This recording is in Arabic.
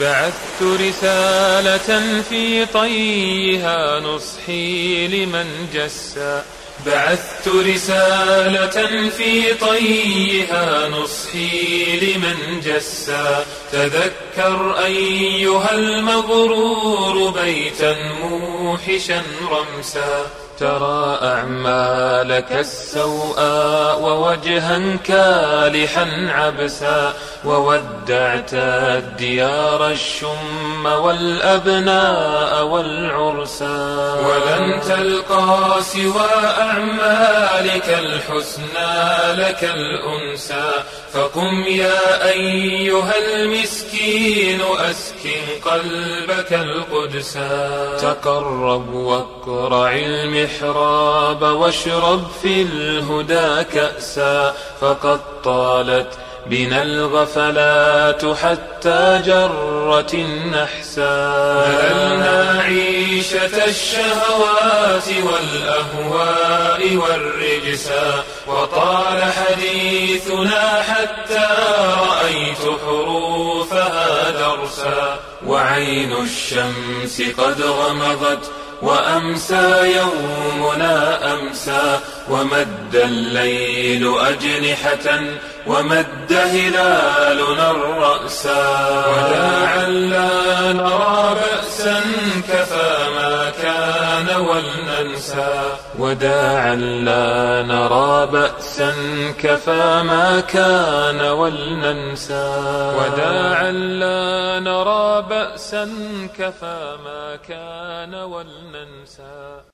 بعثت رسالة في طيها نصحي لمن جسى بعثت رسالة في طيها نصحي لمن جسى تذكر أيها المغرور بيتا موحشا رمسا. ترى أعمالك السوء ووجها كالحا عبسا. وودعت الديار الشم والأبناء والعرسا ولن تلقى سوى أعمالك الحسنى لك الأنسى فقم يا أيها المسكين أسكن قلبك القدسا تقرب واقرع المحراب واشرب في الهدى كأسا. فقد طالت بنا الغفلات حتى جرت النحسا مللنا عيشة الشهوات والأهواء والرجسا وطال حديثنا حتى رأيت حروفها درسا وعين الشمس قد غمضت وأمسى يومنا أمسى ومد الليل أجنحة ومد هلالنا الرأسا وداعا لا نرى بأسا كفى ما كان ولننسى وداعا لا نرى بأسا كفى ما كان ولننسى وداعا لا نرى بأسا كفى ما كان ولننسى